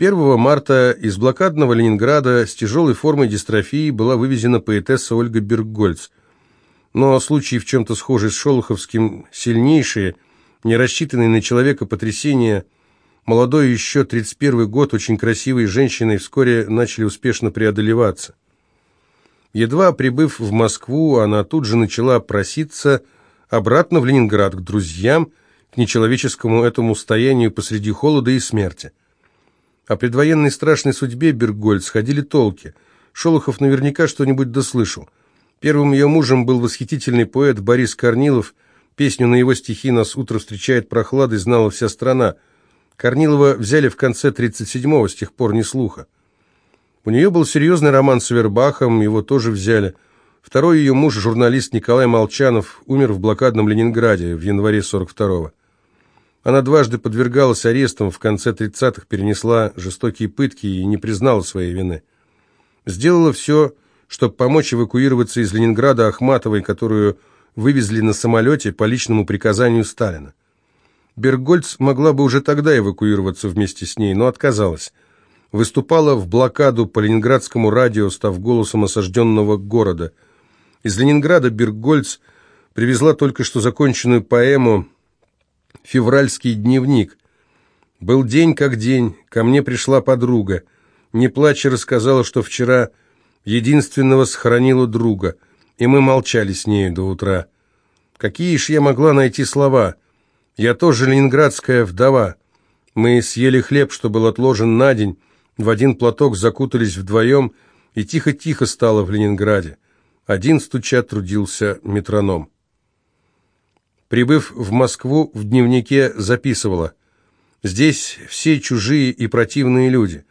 1 марта из блокадного Ленинграда с тяжелой формой дистрофии была вывезена поэтесса Ольга Берггольц. Но случаи в чем-то схожие с Шолоховским сильнейшие, не рассчитанные на человека потрясения, молодой еще 31 год, очень красивой женщиной вскоре начали успешно преодолеваться. Едва прибыв в Москву, она тут же начала проситься обратно в Ленинград к друзьям, к нечеловеческому этому стоянию посреди холода и смерти. О предвоенной страшной судьбе Бергольц ходили толки. Шолохов наверняка что-нибудь дослышал. Первым ее мужем был восхитительный поэт Борис Корнилов. Песню на его стихи «Нас утро встречает прохладой» знала вся страна. Корнилова взяли в конце 37-го, с тех пор ни слуха. У нее был серьезный роман с Вербахом, его тоже взяли. Второй ее муж, журналист Николай Молчанов, умер в блокадном Ленинграде в январе 42-го. Она дважды подвергалась арестам, в конце 30-х перенесла жестокие пытки и не признала своей вины. Сделала все, чтобы помочь эвакуироваться из Ленинграда Ахматовой, которую вывезли на самолете по личному приказанию Сталина. Бергольц могла бы уже тогда эвакуироваться вместе с ней, но отказалась. Выступала в блокаду по ленинградскому радио, став голосом осажденного города. Из Ленинграда Бергольц привезла только что законченную поэму Февральский дневник. Был день как день, ко мне пришла подруга. Не плача рассказала, что вчера единственного сохранила друга, и мы молчали с нею до утра. Какие ж я могла найти слова? Я тоже ленинградская вдова. Мы съели хлеб, что был отложен на день, в один платок закутались вдвоем, и тихо-тихо стало в Ленинграде. Один стуча трудился метроном. Прибыв в Москву, в дневнике записывала «Здесь все чужие и противные люди.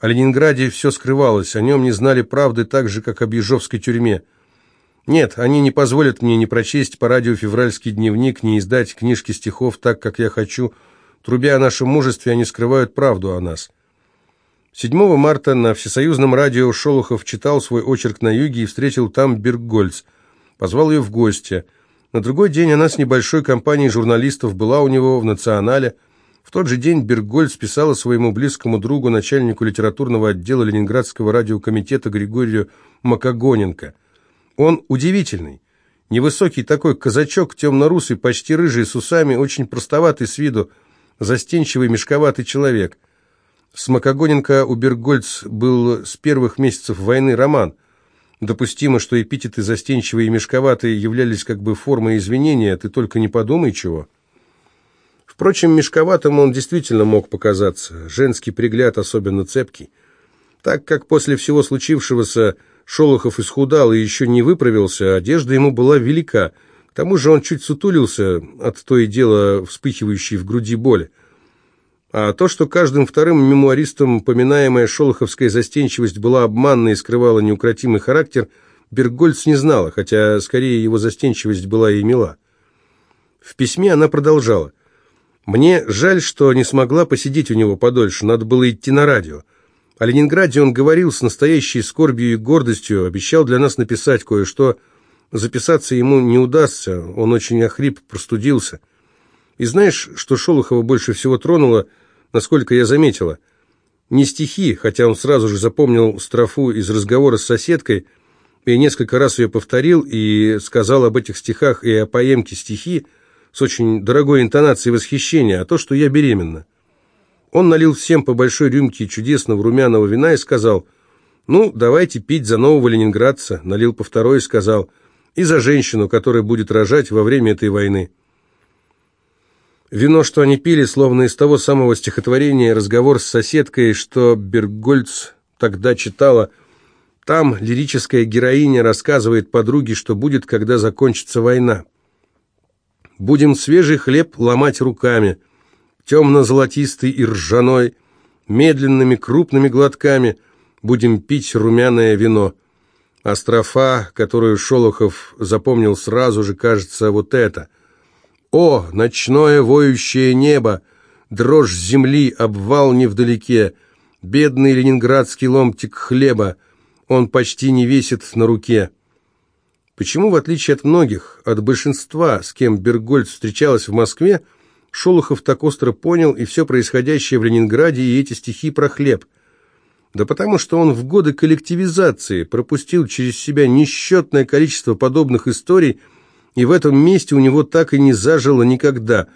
О Ленинграде все скрывалось, о нем не знали правды так же, как об Ежовской тюрьме. Нет, они не позволят мне не прочесть по радио февральский дневник, не издать книжки стихов так, как я хочу. Трубя о нашем мужестве, они скрывают правду о нас». 7 марта на всесоюзном радио Шолохов читал свой очерк на юге и встретил там Берггольц. Позвал ее в гости – на другой день она с небольшой компанией журналистов была у него в «Национале». В тот же день Бергольц писала своему близкому другу, начальнику литературного отдела Ленинградского радиокомитета Григорию Макогоненко. Он удивительный. Невысокий такой казачок, темно-русый, почти рыжий, с усами, очень простоватый с виду, застенчивый, мешковатый человек. С Макогоненко у Бергольц был с первых месяцев войны роман – Допустимо, что эпитеты застенчивые и мешковатые являлись как бы формой извинения, ты только не подумай чего. Впрочем, мешковатым он действительно мог показаться, женский пригляд особенно цепкий. Так как после всего случившегося Шолохов исхудал и еще не выправился, одежда ему была велика, к тому же он чуть сутулился от то и дело вспыхивающей в груди боли. А то, что каждым вторым мемуаристом поминаемая шолоховская застенчивость была обманна и скрывала неукротимый характер, Бергольц не знала, хотя скорее его застенчивость была и мила. В письме она продолжала. «Мне жаль, что не смогла посидеть у него подольше, надо было идти на радио. О Ленинграде он говорил с настоящей скорбью и гордостью, обещал для нас написать кое-что. Записаться ему не удастся, он очень охрип, простудился. И знаешь, что Шолохова больше всего тронуло – насколько я заметила. Не стихи, хотя он сразу же запомнил строфу из разговора с соседкой и несколько раз ее повторил и сказал об этих стихах и о поемке стихи с очень дорогой интонацией восхищения, а то, что я беременна. Он налил всем по большой рюмке чудесного румяного вина и сказал, «Ну, давайте пить за нового ленинградца», налил по второй и сказал, «И за женщину, которая будет рожать во время этой войны». Вино, что они пили, словно из того самого стихотворения «Разговор с соседкой», что Бергольц тогда читала. Там лирическая героиня рассказывает подруге, что будет, когда закончится война. «Будем свежий хлеб ломать руками, темно-золотистый и ржаной, медленными крупными глотками будем пить румяное вино». Астрофа, которую Шолохов запомнил сразу же, кажется, вот это – о, ночное воющее небо, дрожь земли, обвал невдалеке, бедный ленинградский ломтик хлеба, он почти не весит на руке. Почему, в отличие от многих, от большинства, с кем Бергольд встречалась в Москве, Шолохов так остро понял и все происходящее в Ленинграде, и эти стихи про хлеб? Да потому что он в годы коллективизации пропустил через себя несчетное количество подобных историй, и в этом месте у него так и не зажило никогда.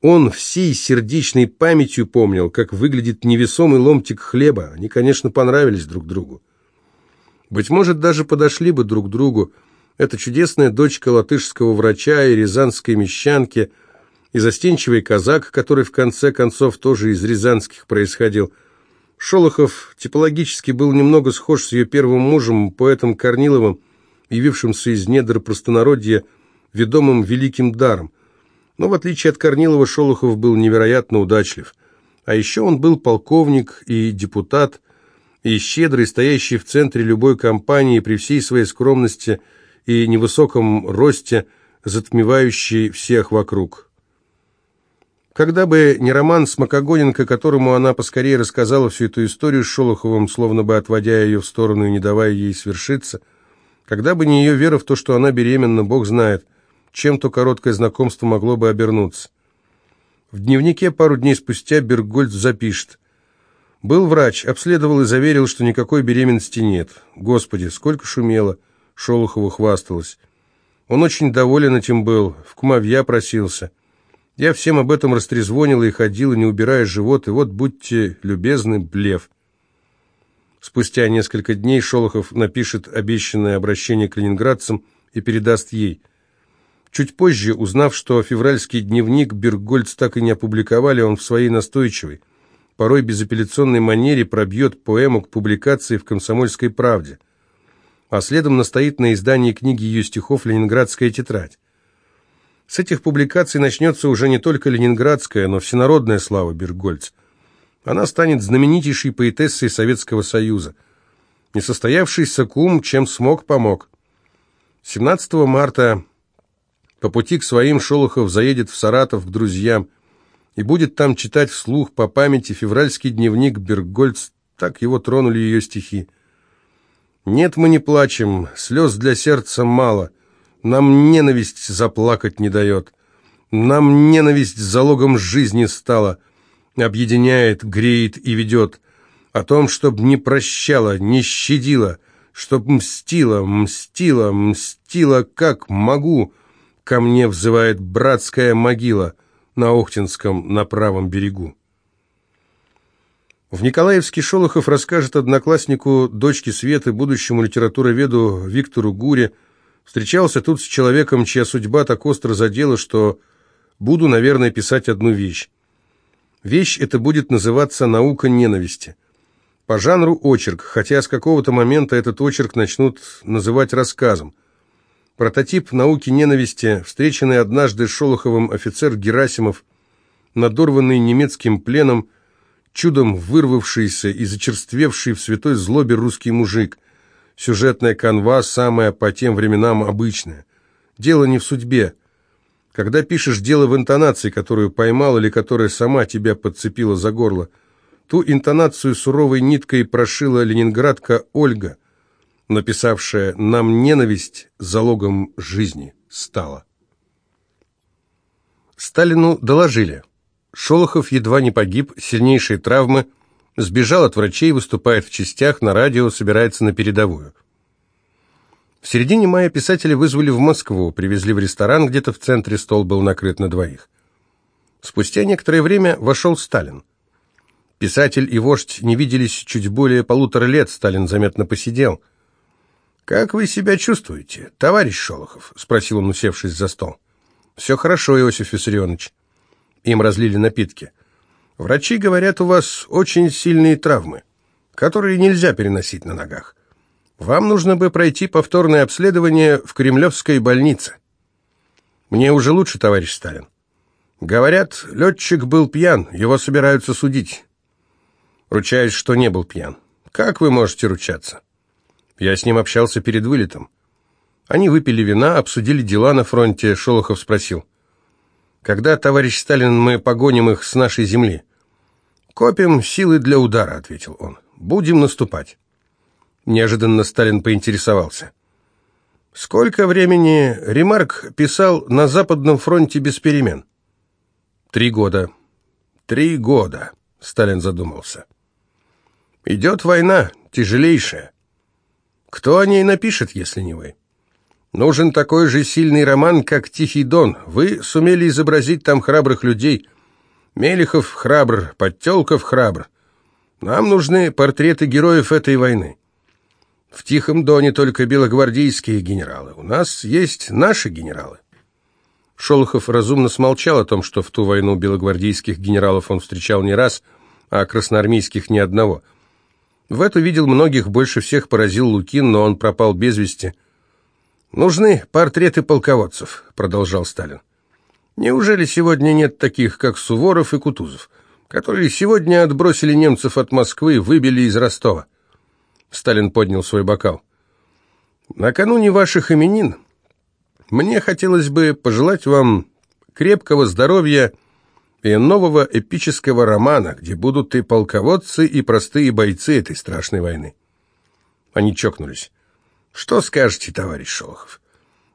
Он всей сердечной памятью помнил, как выглядит невесомый ломтик хлеба. Они, конечно, понравились друг другу. Быть может, даже подошли бы друг другу. Эта чудесная дочка латышского врача и рязанской мещанки, и застенчивый казак, который в конце концов тоже из рязанских происходил. Шолохов типологически был немного схож с ее первым мужем, поэтом Корниловым, явившимся из недр простонародья, ведомым великим даром. Но в отличие от Корнилова, Шолохов был невероятно удачлив. А еще он был полковник и депутат, и щедрый, стоящий в центре любой кампании при всей своей скромности и невысоком росте, затмевающий всех вокруг. Когда бы не роман с Макогоненко, которому она поскорее рассказала всю эту историю с Шолоховым, словно бы отводя ее в сторону и не давая ей свершиться, когда бы не ее вера в то, что она беременна, Бог знает, чем то короткое знакомство могло бы обернуться. В дневнике пару дней спустя Бергольд запишет был врач, обследовал и заверил, что никакой беременности нет. Господи, сколько шумело. Шолохову хвасталась. Он очень доволен этим был, в кумовья просился. Я всем об этом растрезвонила и ходила, не убирая живот, и вот, будьте любезны, блев. Спустя несколько дней Шолохов напишет обещанное обращение к ленинградцам и передаст ей. Чуть позже, узнав, что февральский дневник Бергольц так и не опубликовали, он в своей настойчивой – порой безапелляционной манере пробьет поэму к публикации в «Комсомольской правде», а следом настоит на издании книги ее стихов «Ленинградская тетрадь». С этих публикаций начнется уже не только ленинградская, но всенародная слава Бергольц. Она станет знаменитейшей поэтессой Советского Союза. Несостоявшийся кум, чем смог, помог. 17 марта по пути к своим Шолохов заедет в Саратов к друзьям – и будет там читать вслух по памяти февральский дневник Бергольц, так его тронули ее стихи. «Нет, мы не плачем, слез для сердца мало, нам ненависть заплакать не дает, нам ненависть залогом жизни стала, объединяет, греет и ведет, о том, чтоб не прощала, не щадила, чтоб мстила, мстила, мстила, как могу, ко мне взывает братская могила» на Охтинском на правом берегу. В Николаевске Шолохов расскажет однокласснику дочки Светы, будущему литературоведу Виктору Гуре, встречался тут с человеком, чья судьба так остро задела, что буду, наверное, писать одну вещь. Вещь эта будет называться «Наука ненависти». По жанру очерк, хотя с какого-то момента этот очерк начнут называть рассказом. Прототип науки ненависти, встреченный однажды Шолоховым офицер Герасимов, надорванный немецким пленом, чудом вырвавшийся и зачерствевший в святой злобе русский мужик. Сюжетная канва самая по тем временам обычная. Дело не в судьбе. Когда пишешь дело в интонации, которую поймал или которая сама тебя подцепила за горло, ту интонацию суровой ниткой прошила ленинградка Ольга – написавшая «Нам ненависть залогом жизни стала». Сталину доложили. Шолохов едва не погиб, сильнейшие травмы, сбежал от врачей, выступает в частях, на радио, собирается на передовую. В середине мая писателя вызвали в Москву, привезли в ресторан, где-то в центре стол был накрыт на двоих. Спустя некоторое время вошел Сталин. Писатель и вождь не виделись чуть более полутора лет, Сталин заметно посидел – «Как вы себя чувствуете, товарищ Шолохов?» — спросил он, усевшись за стол. «Все хорошо, Иосиф Виссарионович». Им разлили напитки. «Врачи говорят, у вас очень сильные травмы, которые нельзя переносить на ногах. Вам нужно бы пройти повторное обследование в Кремлевской больнице». «Мне уже лучше, товарищ Сталин». «Говорят, летчик был пьян, его собираются судить». «Ручаюсь, что не был пьян». «Как вы можете ручаться?» Я с ним общался перед вылетом. Они выпили вина, обсудили дела на фронте. Шолохов спросил. «Когда, товарищ Сталин, мы погоним их с нашей земли?» «Копим силы для удара», — ответил он. «Будем наступать». Неожиданно Сталин поинтересовался. «Сколько времени Ремарк писал на Западном фронте без перемен?» Три года. Три года, Сталин задумался. Идет война, тяжелейшая. Кто о ней напишет, если не вы? Нужен такой же сильный роман, как «Тихий дон». Вы сумели изобразить там храбрых людей. Мелехов храбр, Подтелков храбр. Нам нужны портреты героев этой войны. В Тихом доне только белогвардейские генералы. У нас есть наши генералы. Шолохов разумно смолчал о том, что в ту войну белогвардейских генералов он встречал не раз, а красноармейских ни одного. В эту видел многих, больше всех поразил Лукин, но он пропал без вести. «Нужны портреты полководцев», — продолжал Сталин. «Неужели сегодня нет таких, как Суворов и Кутузов, которые сегодня отбросили немцев от Москвы, выбили из Ростова?» Сталин поднял свой бокал. «Накануне ваших именин мне хотелось бы пожелать вам крепкого здоровья и нового эпического романа, где будут и полководцы, и простые бойцы этой страшной войны. Они чокнулись. Что скажете, товарищ Шолохов?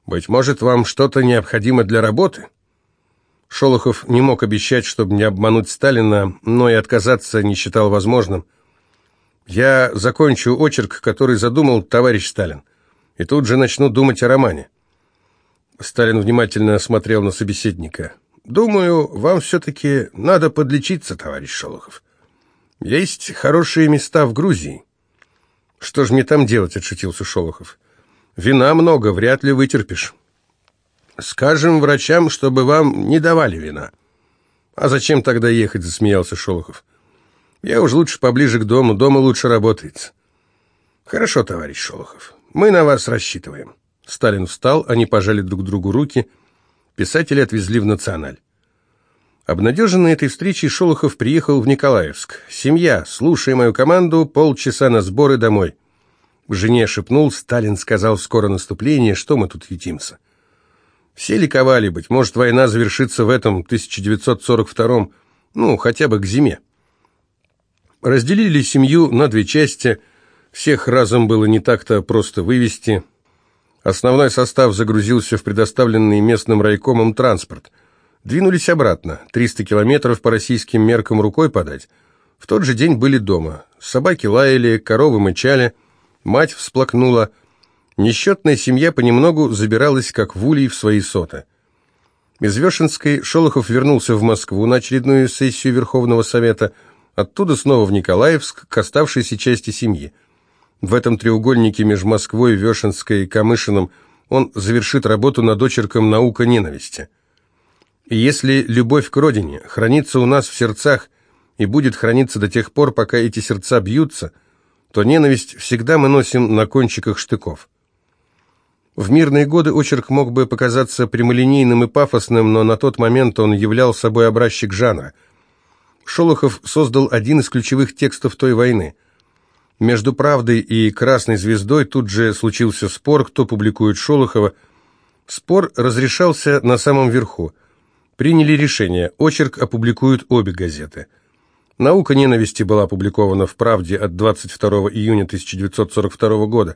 Быть может, вам что-то необходимо для работы? Шолохов не мог обещать, чтобы не обмануть Сталина, но и отказаться не считал возможным. Я закончу очерк, который задумал товарищ Сталин, и тут же начну думать о романе. Сталин внимательно смотрел на собеседника. «Думаю, вам все-таки надо подлечиться, товарищ Шолохов. Есть хорошие места в Грузии». «Что ж мне там делать?» — отшутился Шолохов. «Вина много, вряд ли вытерпишь». «Скажем врачам, чтобы вам не давали вина». «А зачем тогда ехать?» — засмеялся Шолохов. «Я уж лучше поближе к дому, дома лучше работает». «Хорошо, товарищ Шолохов, мы на вас рассчитываем». Сталин встал, они пожали друг другу руки. Писатели отвезли в «Националь». Обнадеженный этой встречей, Шолохов приехал в Николаевск. «Семья, слушай мою команду, полчаса на сборы домой». Жене шепнул, Сталин сказал, скоро наступление, что мы тут ютимся. Все ликовали, быть может, война завершится в этом 1942 ну, хотя бы к зиме. Разделили семью на две части, всех разом было не так-то просто вывести – Основной состав загрузился в предоставленный местным райкомом транспорт. Двинулись обратно, 300 километров по российским меркам рукой подать. В тот же день были дома. Собаки лаяли, коровы мычали, мать всплакнула. Несчетная семья понемногу забиралась, как в улей, в свои соты. Из Вешенской Шолохов вернулся в Москву на очередную сессию Верховного Совета, оттуда снова в Николаевск, к оставшейся части семьи. В этом треугольнике между Москвой, Вешенской и Камышином он завершит работу над очерком «Наука ненависти». И если любовь к родине хранится у нас в сердцах и будет храниться до тех пор, пока эти сердца бьются, то ненависть всегда мы носим на кончиках штыков. В мирные годы очерк мог бы показаться прямолинейным и пафосным, но на тот момент он являл собой образчик жанра. Шолохов создал один из ключевых текстов той войны – между «Правдой» и «Красной звездой» тут же случился спор, кто публикует Шолохова. Спор разрешался на самом верху. Приняли решение, очерк опубликуют обе газеты. «Наука ненависти» была опубликована в «Правде» от 22 июня 1942 года.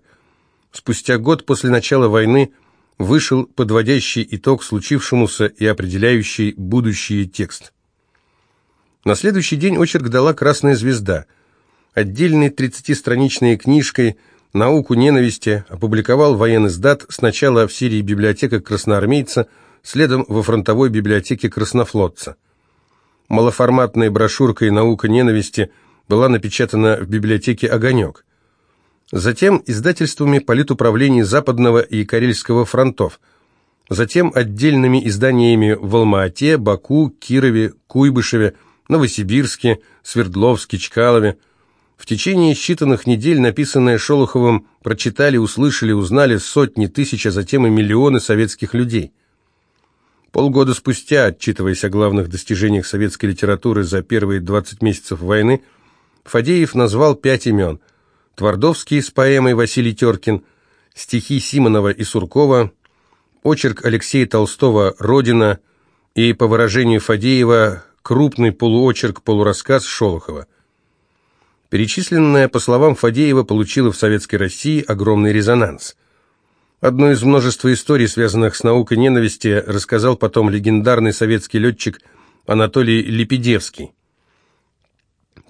Спустя год после начала войны вышел подводящий итог случившемуся и определяющий будущее текст. На следующий день очерк дала «Красная звезда», отдельной 30-страничной книжкой «Науку ненависти» опубликовал военный сдат сначала в серии «Библиотека красноармейца», следом во фронтовой библиотеке краснофлотца. Малоформатной брошюркой «Наука ненависти» была напечатана в библиотеке «Огонек». Затем издательствами политуправлений Западного и Карельского фронтов. Затем отдельными изданиями в Алма-Ате, Баку, Кирове, Куйбышеве, Новосибирске, Свердловске, Чкалове – в течение считанных недель написанное Шолоховым прочитали, услышали, узнали сотни тысяч, а затем и миллионы советских людей. Полгода спустя, отчитываясь о главных достижениях советской литературы за первые 20 месяцев войны, Фадеев назвал пять имен. Твардовский с поэмой «Василий Теркин», стихи Симонова и Суркова, очерк Алексея Толстого «Родина» и, по выражению Фадеева, крупный полуочерк-полурассказ Шолохова. Перечисленное, по словам Фадеева, получило в Советской России огромный резонанс. Одну из множества историй, связанных с наукой ненависти, рассказал потом легендарный советский летчик Анатолий Лепедевский.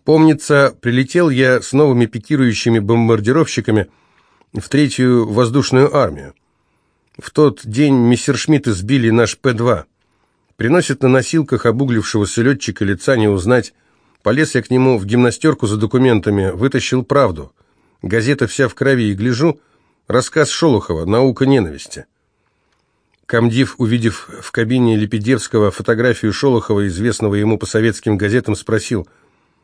Помнится, прилетел я с новыми пикирующими бомбардировщиками в третью воздушную армию. В тот день мессершмитты сбили наш П-2. Приносит на носилках обуглившегося летчика лица не узнать. Полез я к нему в гимнастерку за документами, вытащил правду. Газета вся в крови, и гляжу, рассказ Шолохова «Наука ненависти». Камдив, увидев в кабине Лепедевского фотографию Шолохова, известного ему по советским газетам, спросил –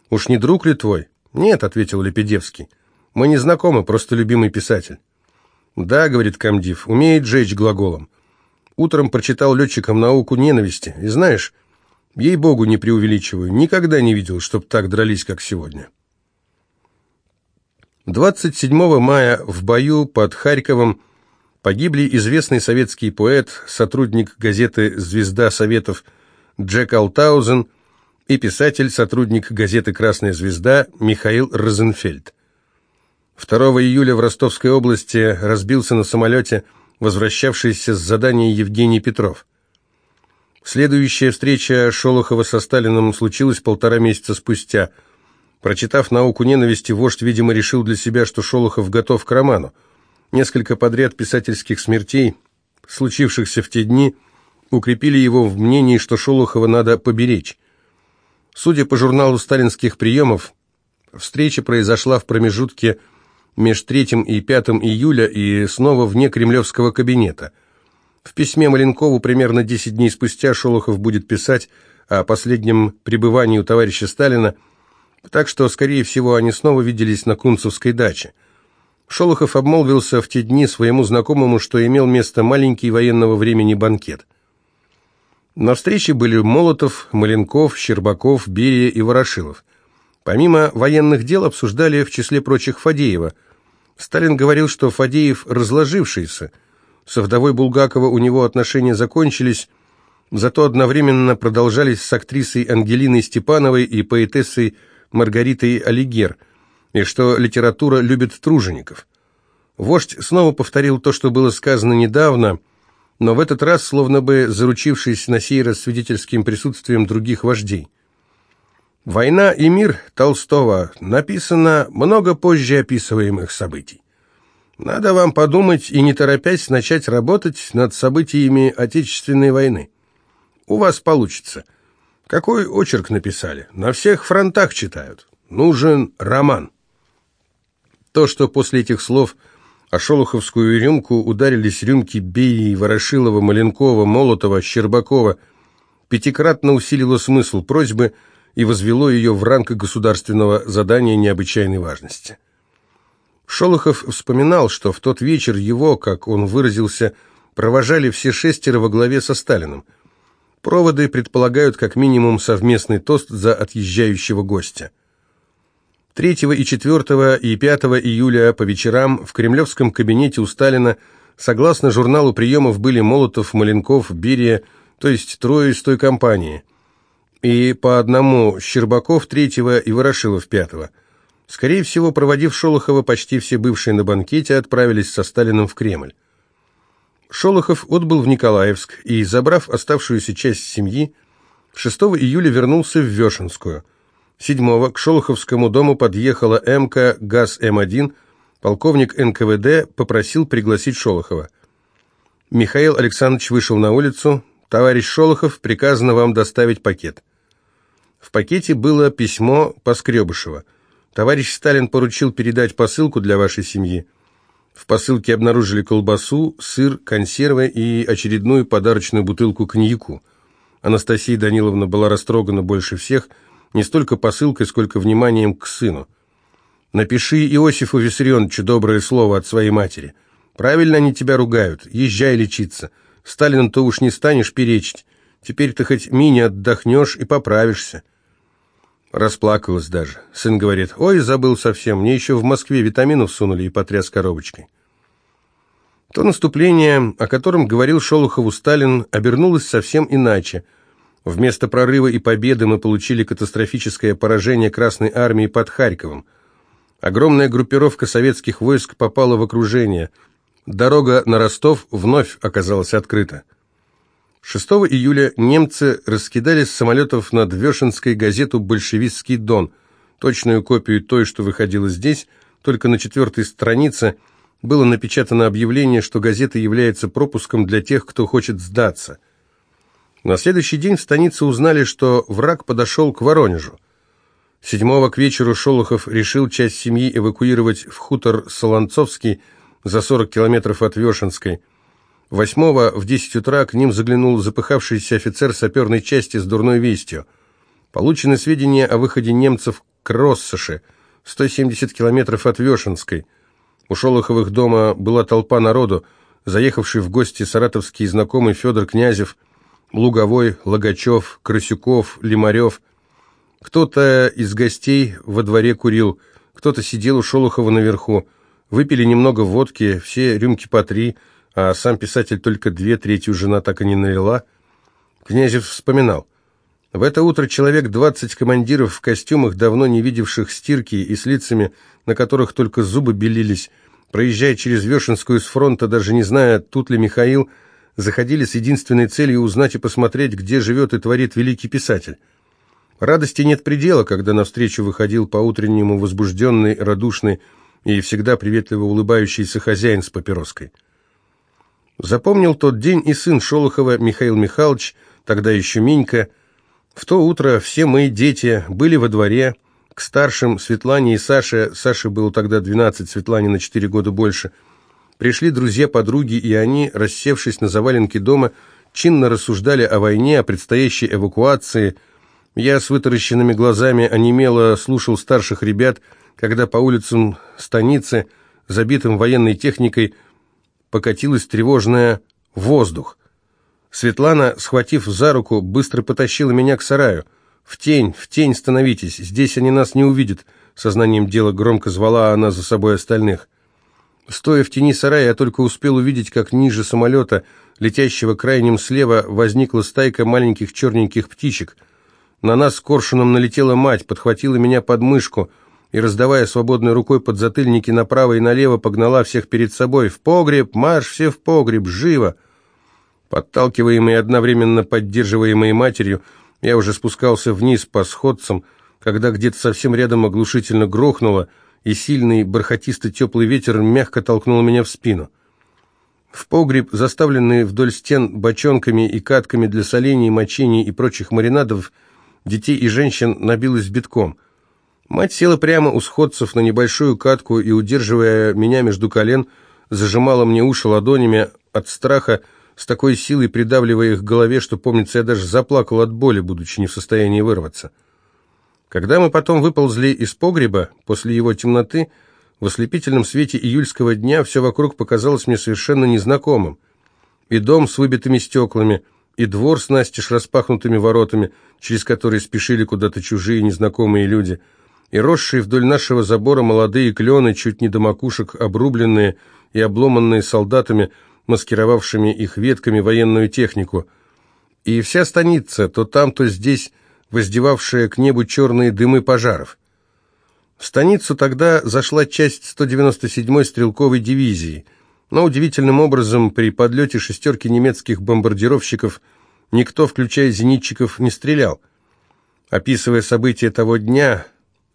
«Уж не друг ли твой?» «Нет», — ответил Лепедевский. «Мы не знакомы, просто любимый писатель». «Да», — говорит комдив, — «умеет жечь глаголом». Утром прочитал летчикам науку ненависти, и знаешь, ей-богу, не преувеличиваю, никогда не видел, чтоб так дрались, как сегодня. 27 мая в бою под Харьковом погибли известный советский поэт, сотрудник газеты «Звезда Советов» Джек Алтаузен и писатель, сотрудник газеты «Красная звезда» Михаил Розенфельд. 2 июля в Ростовской области разбился на самолете возвращавшийся с задания Евгений Петров. Следующая встреча Шолохова со Сталиным случилась полтора месяца спустя. Прочитав «Науку ненависти», вождь, видимо, решил для себя, что Шолохов готов к роману. Несколько подряд писательских смертей, случившихся в те дни, укрепили его в мнении, что Шолохова надо поберечь. Судя по журналу сталинских приемов, встреча произошла в промежутке между 3 и 5 июля и снова вне кремлевского кабинета. В письме Маленкову примерно 10 дней спустя Шолохов будет писать о последнем пребывании у товарища Сталина, так что, скорее всего, они снова виделись на Кунцевской даче. Шолохов обмолвился в те дни своему знакомому, что имел место маленький военного времени банкет – на встрече были Молотов, Маленков, Щербаков, Берия и Ворошилов. Помимо военных дел обсуждали в числе прочих Фадеева. Сталин говорил, что Фадеев разложившийся. Со вдовой Булгакова у него отношения закончились, зато одновременно продолжались с актрисой Ангелиной Степановой и поэтессой Маргаритой Алигер, и что литература любит тружеников. Вождь снова повторил то, что было сказано недавно – но в этот раз словно бы заручившись на сей раз свидетельским присутствием других вождей. «Война и мир» Толстого написано много позже описываемых событий. Надо вам подумать и не торопясь начать работать над событиями Отечественной войны. У вас получится. Какой очерк написали? На всех фронтах читают. Нужен роман. То, что после этих слов – а шолоховскую рюмку ударились рюмки Беи, Ворошилова, Маленкова, Молотова, Щербакова. Пятикратно усилило смысл просьбы и возвело ее в ранг государственного задания необычайной важности. Шолохов вспоминал, что в тот вечер его, как он выразился, провожали все шестеро во главе со Сталиным. Проводы предполагают как минимум совместный тост за отъезжающего гостя. 3 и 4 и 5 июля по вечерам в кремлевском кабинете у Сталина, согласно журналу приемов, были Молотов, Маленков, Берия, то есть трое из той компании. И по одному Щербаков третьего и Ворошилов пятого. Скорее всего, проводив Шолохова, почти все бывшие на банкете отправились со Сталиным в Кремль. Шолохов отбыл в Николаевск и, забрав оставшуюся часть семьи, 6 июля вернулся в Вешенскую – Седьмого к Шолоховскому дому подъехала эмка ГАЗ-М1. Полковник НКВД попросил пригласить Шолохова. Михаил Александрович вышел на улицу. «Товарищ Шолохов, приказано вам доставить пакет». В пакете было письмо Поскребышева. «Товарищ Сталин поручил передать посылку для вашей семьи». В посылке обнаружили колбасу, сыр, консервы и очередную подарочную бутылку коньяку. Анастасия Даниловна была растрогана больше всех – не столько посылкой, сколько вниманием к сыну. «Напиши Иосифу Виссарионовичу доброе слово от своей матери. Правильно они тебя ругают. Езжай лечиться. Сталину ты уж не станешь перечить. Теперь ты хоть мини отдохнешь и поправишься». Расплакалась даже. Сын говорит, «Ой, забыл совсем, мне еще в Москве витаминов сунули и потряс коробочкой». То наступление, о котором говорил Шолохову Сталин, обернулось совсем иначе – Вместо прорыва и победы мы получили катастрофическое поражение Красной Армии под Харьковом. Огромная группировка советских войск попала в окружение. Дорога на Ростов вновь оказалась открыта. 6 июля немцы раскидали с самолетов над Вешенской газету «Большевистский Дон», точную копию той, что выходила здесь, только на четвертой странице было напечатано объявление, что газета является пропуском для тех, кто хочет сдаться. На следующий день в станице узнали, что враг подошел к Воронежу. Седьмого к вечеру Шолохов решил часть семьи эвакуировать в хутор Солонцовский за 40 километров от Вешенской. Восьмого в десять утра к ним заглянул запыхавшийся офицер саперной части с дурной вестью. Получены сведения о выходе немцев к Россоши, 170 километров от Вешенской. У Шолоховых дома была толпа народу, заехавший в гости саратовский знакомый Федор Князев, Луговой, Логачев, Красюков, Лимарев. Кто-то из гостей во дворе курил, кто-то сидел у Шолохова наверху. Выпили немного водки, все рюмки по три – а сам писатель только две, третью жена так и не налила. Князев вспоминал. В это утро человек двадцать командиров в костюмах, давно не видевших стирки и с лицами, на которых только зубы белились, проезжая через Вешенскую с фронта, даже не зная, тут ли Михаил, заходили с единственной целью узнать и посмотреть, где живет и творит великий писатель. Радости нет предела, когда навстречу выходил по-утреннему возбужденный, радушный и всегда приветливо улыбающийся хозяин с папироской. Запомнил тот день и сын Шолохова Михаил Михайлович, тогда еще Минька. В то утро все мои дети были во дворе, к старшим Светлане и Саше, Саше было тогда 12, Светлане на 4 года больше, пришли друзья-подруги, и они, рассевшись на заваленке дома, чинно рассуждали о войне, о предстоящей эвакуации. Я с вытаращенными глазами онемело слушал старших ребят, когда по улицам станицы, забитым военной техникой, покатилась тревожная «воздух». Светлана, схватив за руку, быстро потащила меня к сараю. «В тень, в тень становитесь, здесь они нас не увидят», сознанием дела громко звала она за собой остальных. Стоя в тени сарая, я только успел увидеть, как ниже самолета, летящего крайним слева, возникла стайка маленьких черненьких птичек. На нас коршуном налетела мать, подхватила меня под мышку — и, раздавая свободной рукой подзатыльники направо и налево, погнала всех перед собой. «В погреб! Марш все в погреб! Живо!» Подталкиваемый одновременно поддерживаемый матерью, я уже спускался вниз по сходцам, когда где-то совсем рядом оглушительно грохнуло, и сильный бархатисто-теплый ветер мягко толкнул меня в спину. В погреб, заставленный вдоль стен бочонками и катками для солений, мочений и прочих маринадов, детей и женщин набилось битком – Мать села прямо у сходцев на небольшую катку и, удерживая меня между колен, зажимала мне уши ладонями от страха, с такой силой придавливая их к голове, что, помнится, я даже заплакал от боли, будучи не в состоянии вырваться. Когда мы потом выползли из погреба, после его темноты, в ослепительном свете июльского дня все вокруг показалось мне совершенно незнакомым. И дом с выбитыми стеклами, и двор с настежь распахнутыми воротами, через которые спешили куда-то чужие незнакомые люди — и росшие вдоль нашего забора молодые клены, чуть не до макушек, обрубленные и обломанные солдатами, маскировавшими их ветками военную технику. И вся станица, то там, то здесь, воздевавшая к небу черные дымы пожаров. В станицу тогда зашла часть 197-й стрелковой дивизии, но удивительным образом при подлете шестерки немецких бомбардировщиков никто, включая зенитчиков, не стрелял. Описывая события того дня,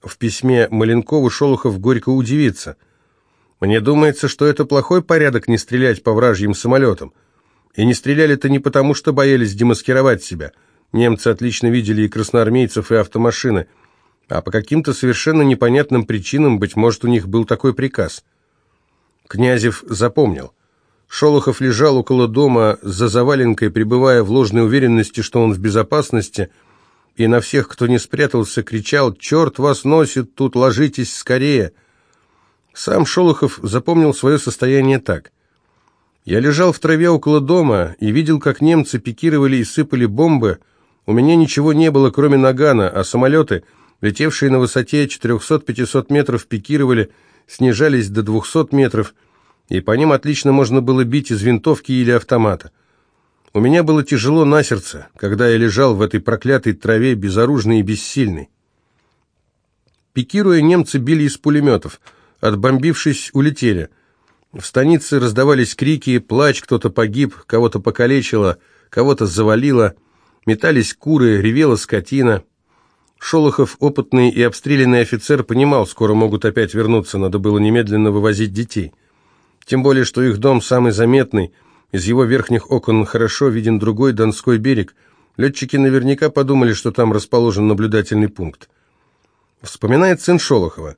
в письме Маленкову Шолохов горько удивится. «Мне думается, что это плохой порядок не стрелять по вражьим самолетам. И не стреляли-то не потому, что боялись демаскировать себя. Немцы отлично видели и красноармейцев, и автомашины. А по каким-то совершенно непонятным причинам, быть может, у них был такой приказ». Князев запомнил. Шолохов лежал около дома за заваленкой, пребывая в ложной уверенности, что он в безопасности – и на всех, кто не спрятался, кричал «Черт вас носит, тут ложитесь скорее!». Сам Шолохов запомнил свое состояние так. «Я лежал в траве около дома и видел, как немцы пикировали и сыпали бомбы. У меня ничего не было, кроме нагана, а самолеты, летевшие на высоте 400-500 метров, пикировали, снижались до 200 метров, и по ним отлично можно было бить из винтовки или автомата. У меня было тяжело на сердце, когда я лежал в этой проклятой траве, безоружный и бессильный. Пикируя, немцы били из пулеметов. Отбомбившись, улетели. В станице раздавались крики, плач, кто-то погиб, кого-то покалечило, кого-то завалило, метались куры, ревела скотина. Шолохов, опытный и обстрелянный офицер, понимал, скоро могут опять вернуться, надо было немедленно вывозить детей. Тем более, что их дом самый заметный, из его верхних окон хорошо виден другой Донской берег. Летчики наверняка подумали, что там расположен наблюдательный пункт. Вспоминает сын Шолохова.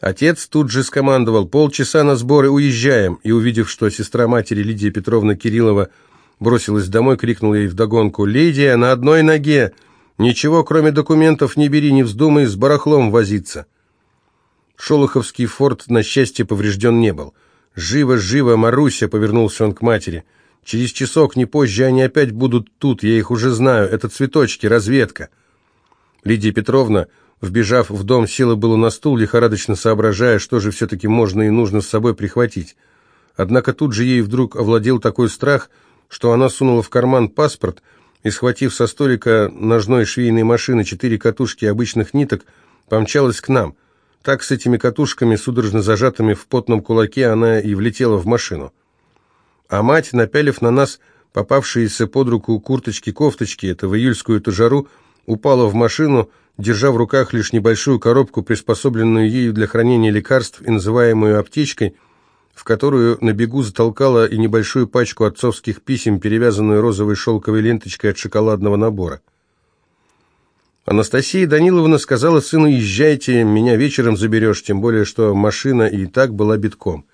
Отец тут же скомандовал «полчаса на сборы, уезжаем», и, увидев, что сестра матери Лидия Петровна Кириллова бросилась домой, крикнул ей вдогонку «Лидия, на одной ноге! Ничего, кроме документов, не бери, не вздумай с барахлом возиться!» Шолоховский форт, на счастье, поврежден не был. «Живо, живо, Маруся!» — повернулся он к матери. «Через часок, не позже, они опять будут тут, я их уже знаю. Это цветочки, разведка». Лидия Петровна Вбежав в дом, села было на стул, лихорадочно соображая, что же все-таки можно и нужно с собой прихватить. Однако тут же ей вдруг овладел такой страх, что она сунула в карман паспорт и, схватив со столика ножной швейной машины четыре катушки обычных ниток, помчалась к нам. Так с этими катушками, судорожно зажатыми в потном кулаке, она и влетела в машину. А мать, напялив на нас попавшиеся под руку курточки-кофточки, это в июльскую-то жару, упала в машину, держа в руках лишь небольшую коробку, приспособленную ею для хранения лекарств и называемую аптечкой, в которую на бегу затолкала и небольшую пачку отцовских писем, перевязанную розовой шелковой ленточкой от шоколадного набора. Анастасия Даниловна сказала сыну, езжайте, меня вечером заберешь, тем более, что машина и так была битком.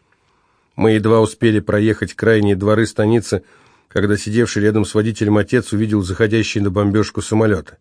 Мы едва успели проехать крайние дворы станицы, когда сидевший рядом с водителем отец увидел заходящий на бомбежку самолета.